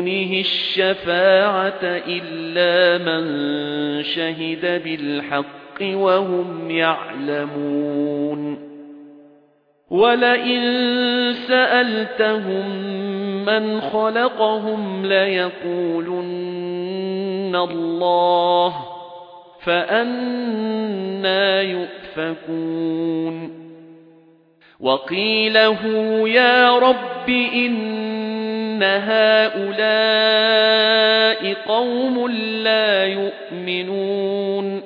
دُونِهِ الشَّفَاعَةَ إِلَّا مَن شَهِدَ بِالْحَقِّ وَهُمْ يَعْلَمُونَ وَلَئِن سَأَلْتَهُم مَّنْ خَلَقَهُمْ لَيَقُولُنَّ اللَّهُ فَأَنَّى يُؤْفَكُونَ وَقِيلَهُ يَا رَبِّ إِنَّ هَؤُلَاءِ قَوْمٌ لَّا يُؤْمِنُونَ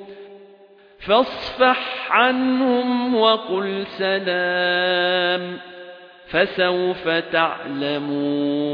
فاصفح عنهم وقل سلام فسوف تعلمون